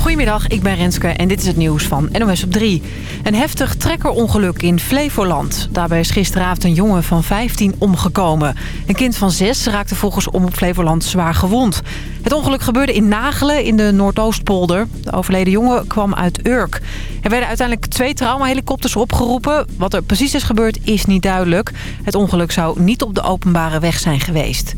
Goedemiddag, ik ben Renske en dit is het nieuws van NOS op 3. Een heftig trekkerongeluk in Flevoland. Daarbij is gisteravond een jongen van 15 omgekomen. Een kind van 6 raakte volgens Omroep Flevoland zwaar gewond. Het ongeluk gebeurde in Nagelen in de Noordoostpolder. De overleden jongen kwam uit Urk. Er werden uiteindelijk twee traumahelikopters opgeroepen. Wat er precies is gebeurd is niet duidelijk. Het ongeluk zou niet op de openbare weg zijn geweest.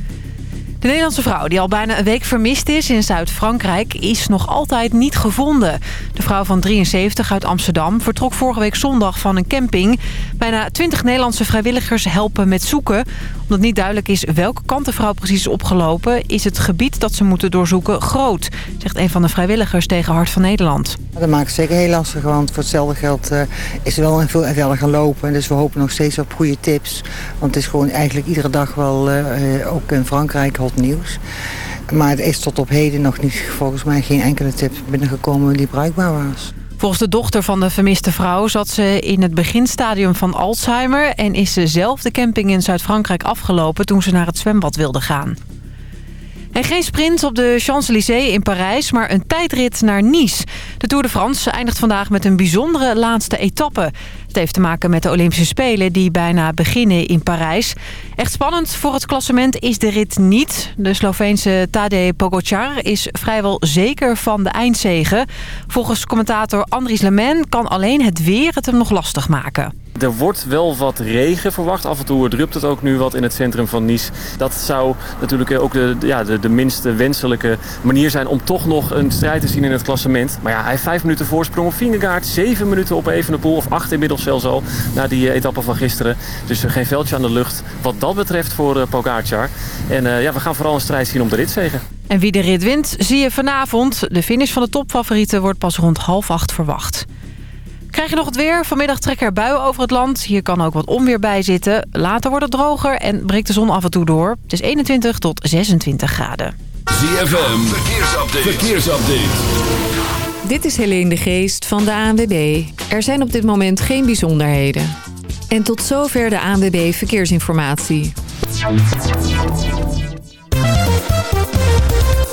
De Nederlandse vrouw, die al bijna een week vermist is in Zuid-Frankrijk, is nog altijd niet gevonden. De vrouw van 73 uit Amsterdam vertrok vorige week zondag van een camping. Bijna 20 Nederlandse vrijwilligers helpen met zoeken. Omdat niet duidelijk is welke kant de vrouw precies is opgelopen... is het gebied dat ze moeten doorzoeken groot, zegt een van de vrijwilligers tegen Hart van Nederland. Dat maakt het zeker heel lastig, want voor hetzelfde geld uh, is er wel veel verder gaan lopen. Dus we hopen nog steeds op goede tips. Want het is gewoon eigenlijk iedere dag wel, uh, ook in Frankrijk, nieuws. Maar er is tot op heden nog niet, volgens mij geen enkele tip binnengekomen die bruikbaar was. Volgens de dochter van de vermiste vrouw zat ze in het beginstadium van Alzheimer... en is ze zelf de camping in Zuid-Frankrijk afgelopen toen ze naar het zwembad wilde gaan. En geen sprint op de Champs-Élysées in Parijs, maar een tijdrit naar Nice. De Tour de France eindigt vandaag met een bijzondere laatste etappe. Het heeft te maken met de Olympische Spelen die bijna beginnen in Parijs. Echt spannend voor het klassement is de rit niet. De Sloveense Tadej Pogacar is vrijwel zeker van de eindzegen. Volgens commentator Andries Lemen kan alleen het weer het hem nog lastig maken. Er wordt wel wat regen verwacht. Af en toe drupt het ook nu wat in het centrum van Nice. Dat zou natuurlijk ook de, ja, de, de minst wenselijke manier zijn om toch nog een strijd te zien in het klassement. Maar ja, hij heeft vijf minuten voorsprong op Vingegaard. Zeven minuten op Evenepoel, of acht inmiddels zelfs al, na die eh, etappe van gisteren. Dus geen veldje aan de lucht wat dat betreft voor uh, Pogacar. En ja, we gaan vooral een strijd zien om de ritzegen. En wie de rit wint, zie je vanavond. De finish van de topfavorieten wordt pas rond half acht verwacht. Krijg je nog het weer? Vanmiddag trekken er buien over het land. Hier kan ook wat onweer bij zitten. Later wordt het droger en breekt de zon af en toe door. Het is 21 tot 26 graden. ZFM, verkeersupdate. verkeersupdate. Dit is Helene de Geest van de ANWB. Er zijn op dit moment geen bijzonderheden. En tot zover de ANWB Verkeersinformatie.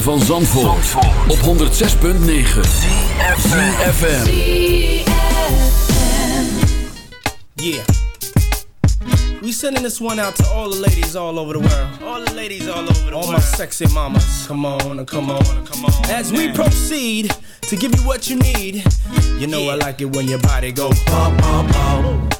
Ritme van Zandvoort, op 106.9 CFFM Yeah. We sending this one out to all the ladies all over the world. All the ladies all over the all world. All my sexy mamas. Come on, come on, come on. As we proceed to give you what you need, you know I like it when your body go pump, pump, pump.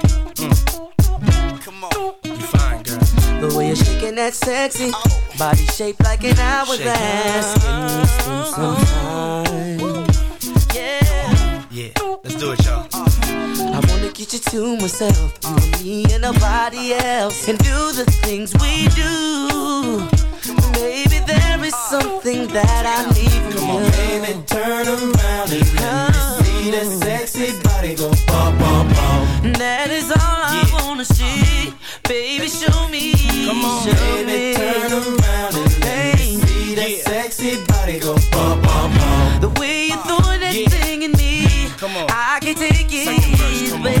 You're that sexy body shaped like an hourglass. Can we spend some time? Yeah. Yeah, let's do it, y'all. I wanna get you to myself, and me and nobody else, and do the things we do. Maybe there is something that I need from Come you. on, baby, turn around and let me see that sexy body go bum, bum, bum. That is all I wanna see. Baby, show me. Come on, show baby, me. turn around and let me see that sexy body go bum, bum, bum. The way you throw that Yeah. thing in me. Come on. I can take it, Second verse, come on. baby.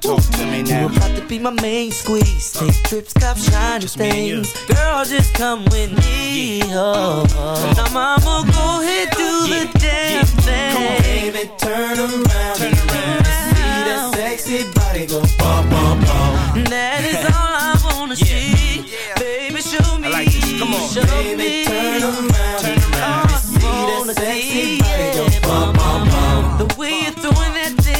Talk to me you now. about to be my main squeeze. Take trips, cop shiny Just you. things. Girl, just come with me. Oh, oh. Now, mama, go ahead, do the damn thing. Come on, baby, turn around. Turn around. See that sexy body go bum, bum, bum. That is all I wanna see. Baby, show me. Like. Come on, show baby, me. turn around. Turn around. I See that sexy body go bum, bum, bum. The way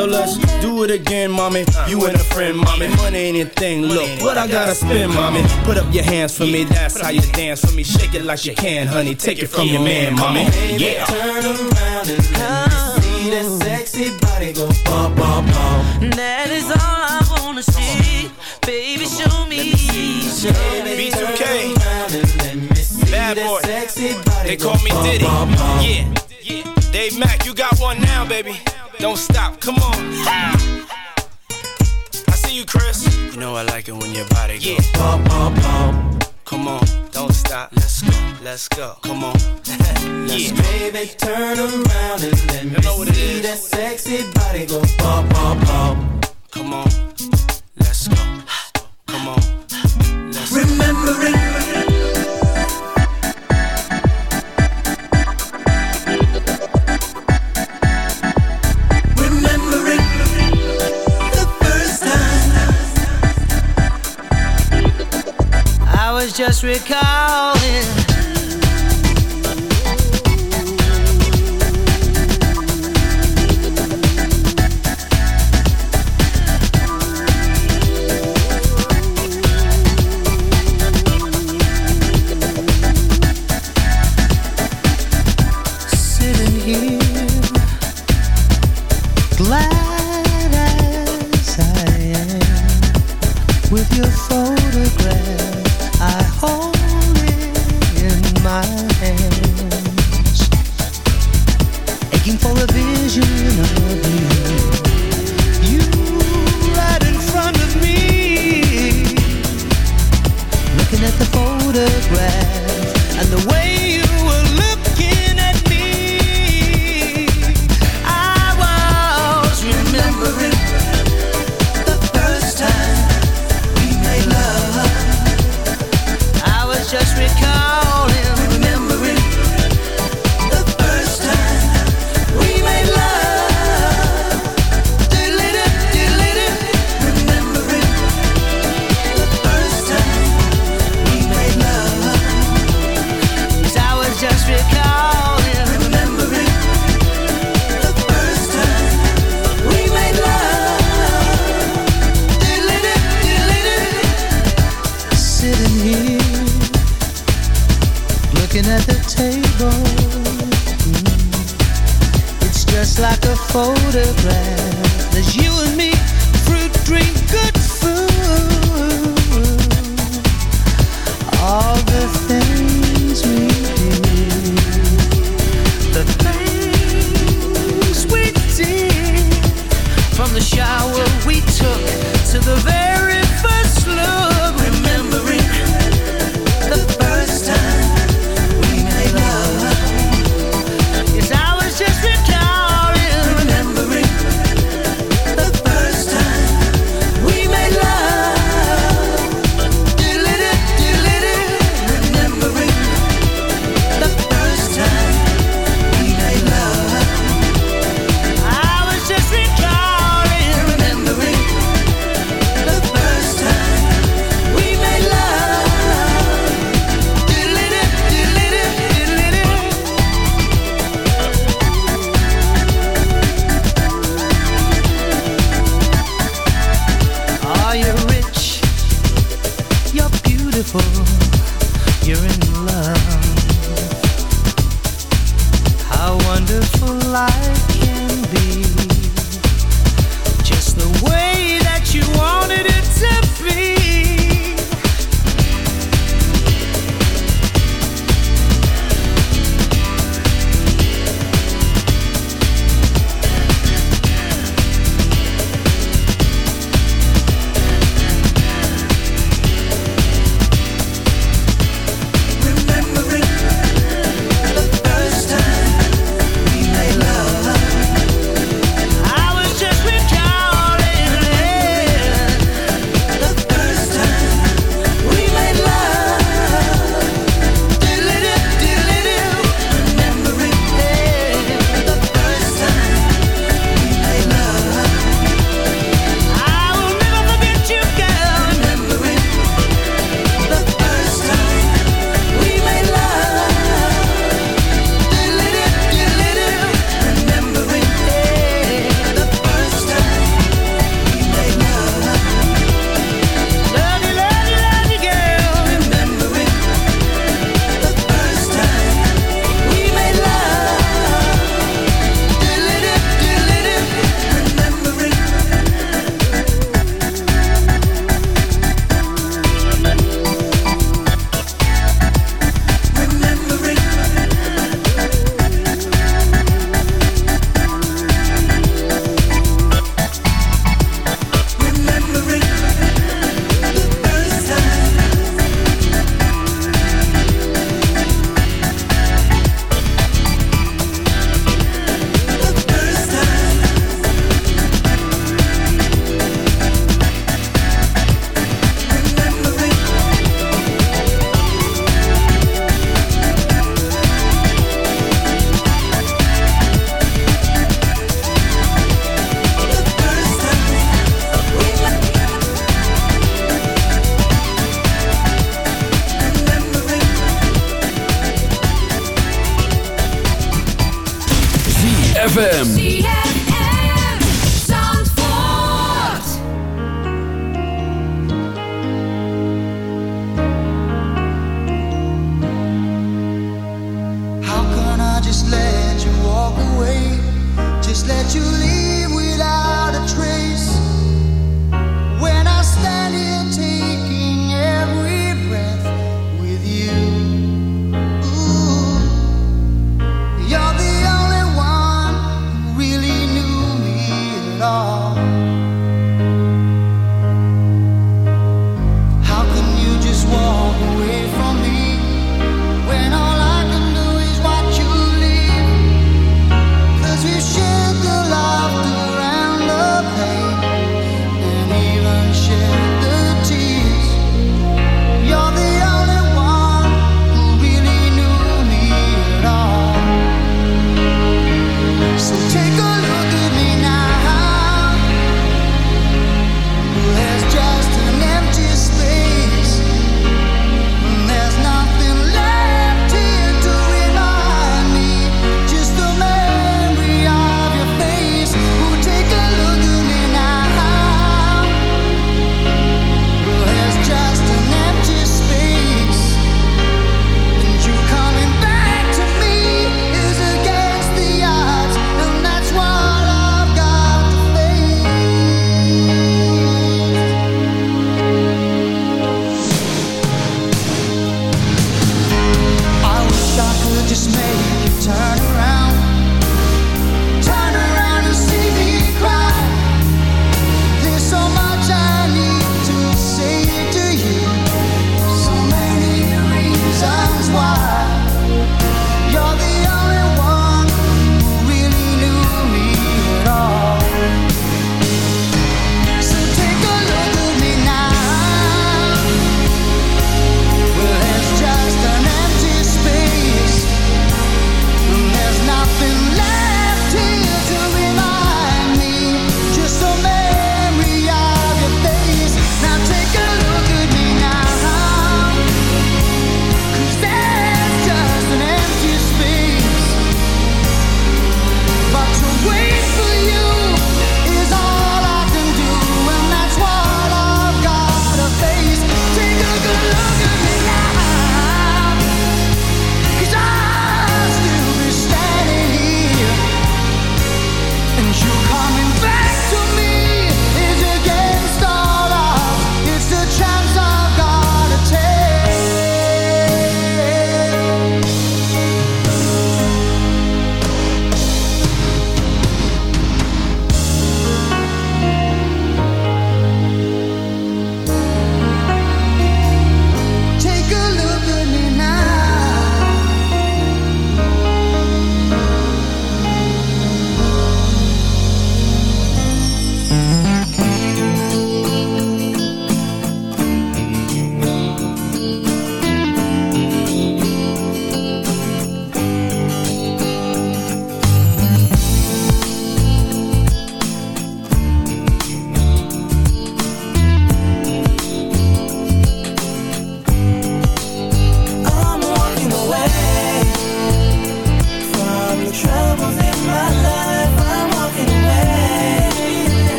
So let's do it again, mommy. You and a friend, mommy. Money ain't a thing. Look, what I gotta spend, mommy. Put up your hands for me. That's how you dance for me. Shake it like you can, honey. Take it from your man, mommy. Yeah. Turn around and see that sexy body go bum, bum, bum. That is all I wanna see. Baby, show me. Show me. B2K. Bad boy. They call me Diddy. Yeah. Yeah. Dave Mack, you got one now, baby. Don't stop. Come on. I see you, Chris. You know I like it when your body goes yeah. bum, bum, bum. Come on, don't stop. Let's go, let's go. Come on. yeah. Baby, turn around and let me know see that sexy body go bum, bum, bum. Come on, let's go. Come on. Let's Remembering. Remembering was just recalling.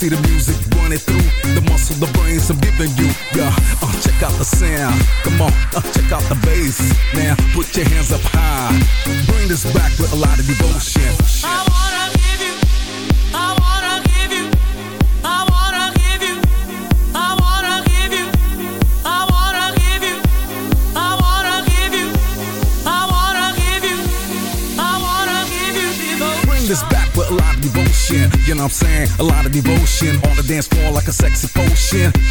see the music, running through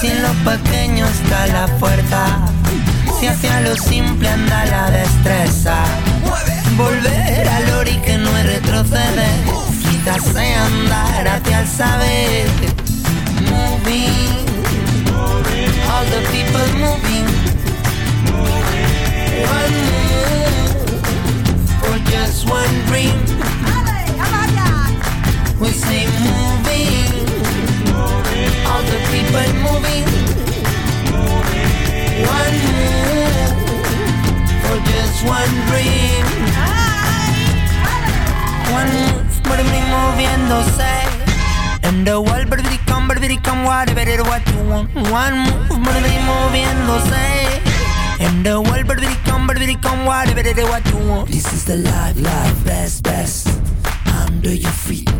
Si en lo pequeño está la fuerza, si hacia lo simple anda la destreza. Volver al ori que no es retroceder, quizás sea andar hacia el saber. Moving, all the people moving. One move for just one dream. People moving. One move for just one dream. One move, mueve moviéndose. And the world, baby, come, come, whatever it what you want. One move, mueve moviéndose. And the world, baby, come, baby, come, whatever it what you want. This is the life, life, best, best. Under your feet.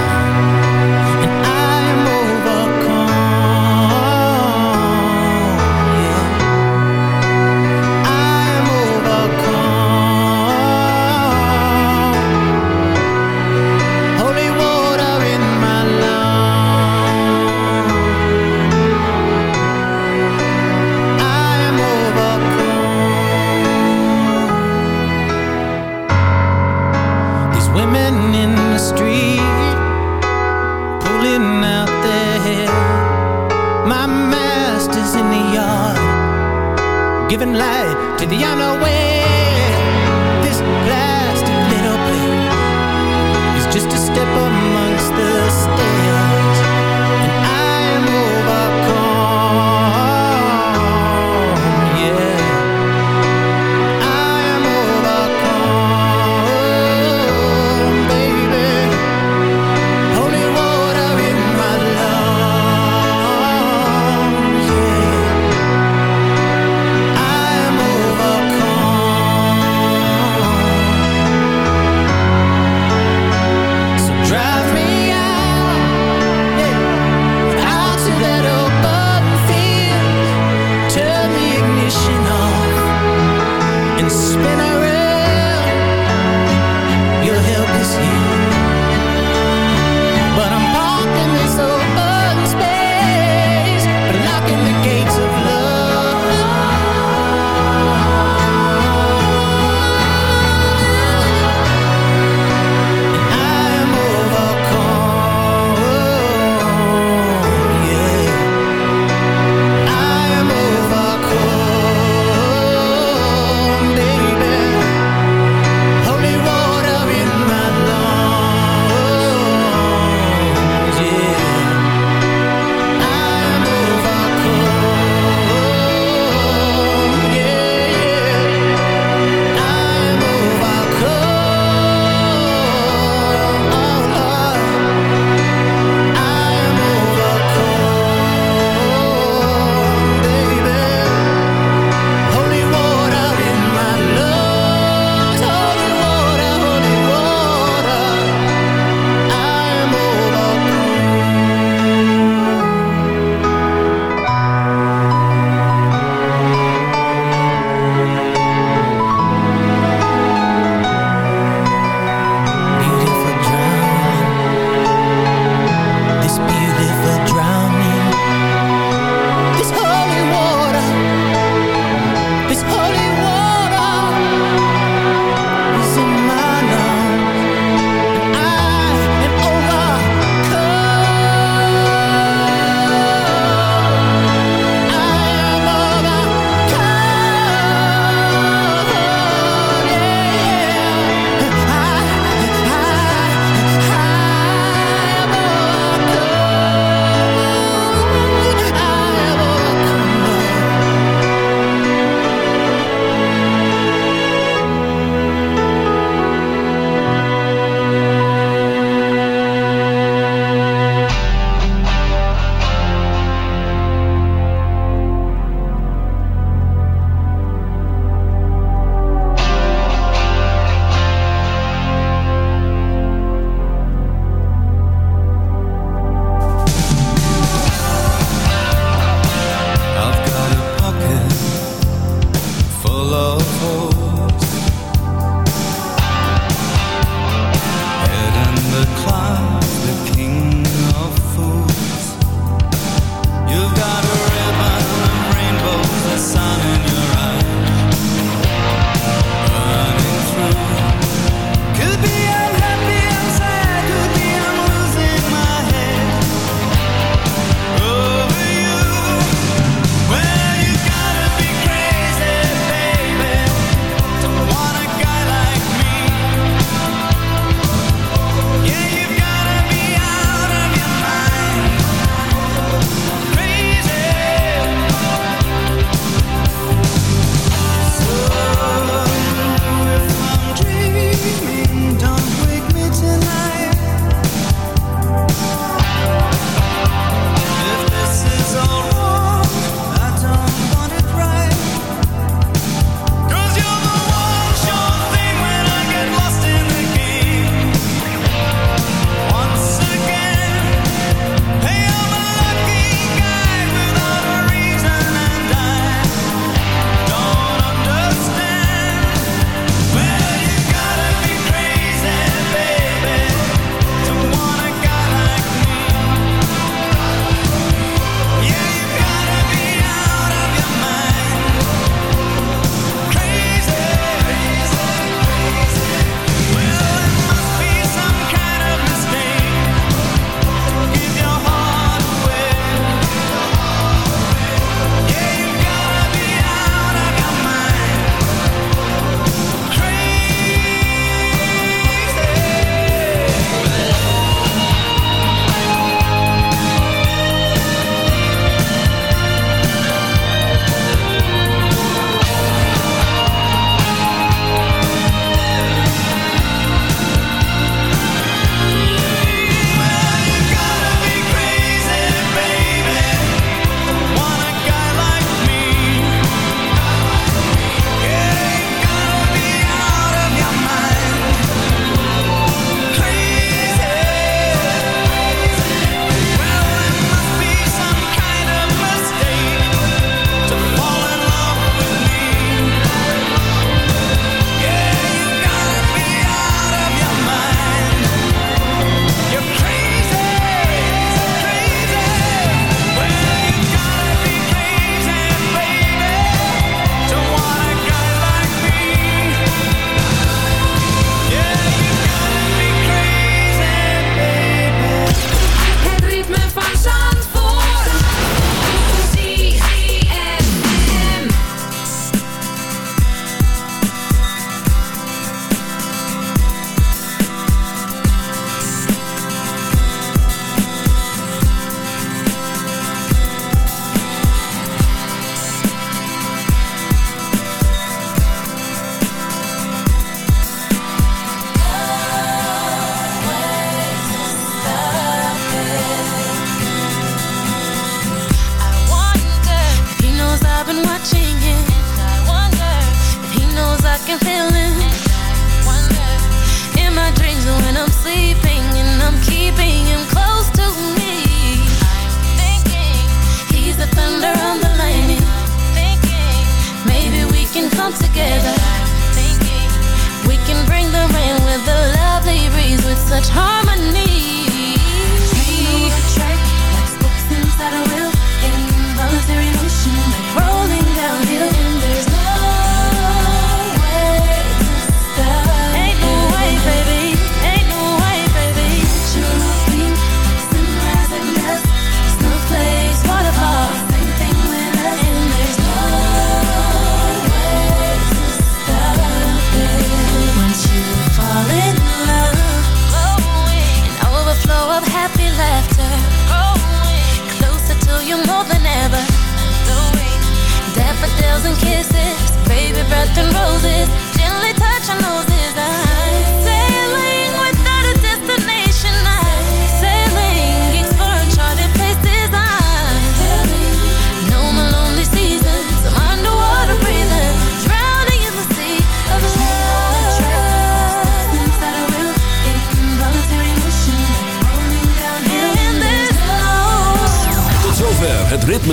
much harder